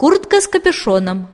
Куртка с капюшоном.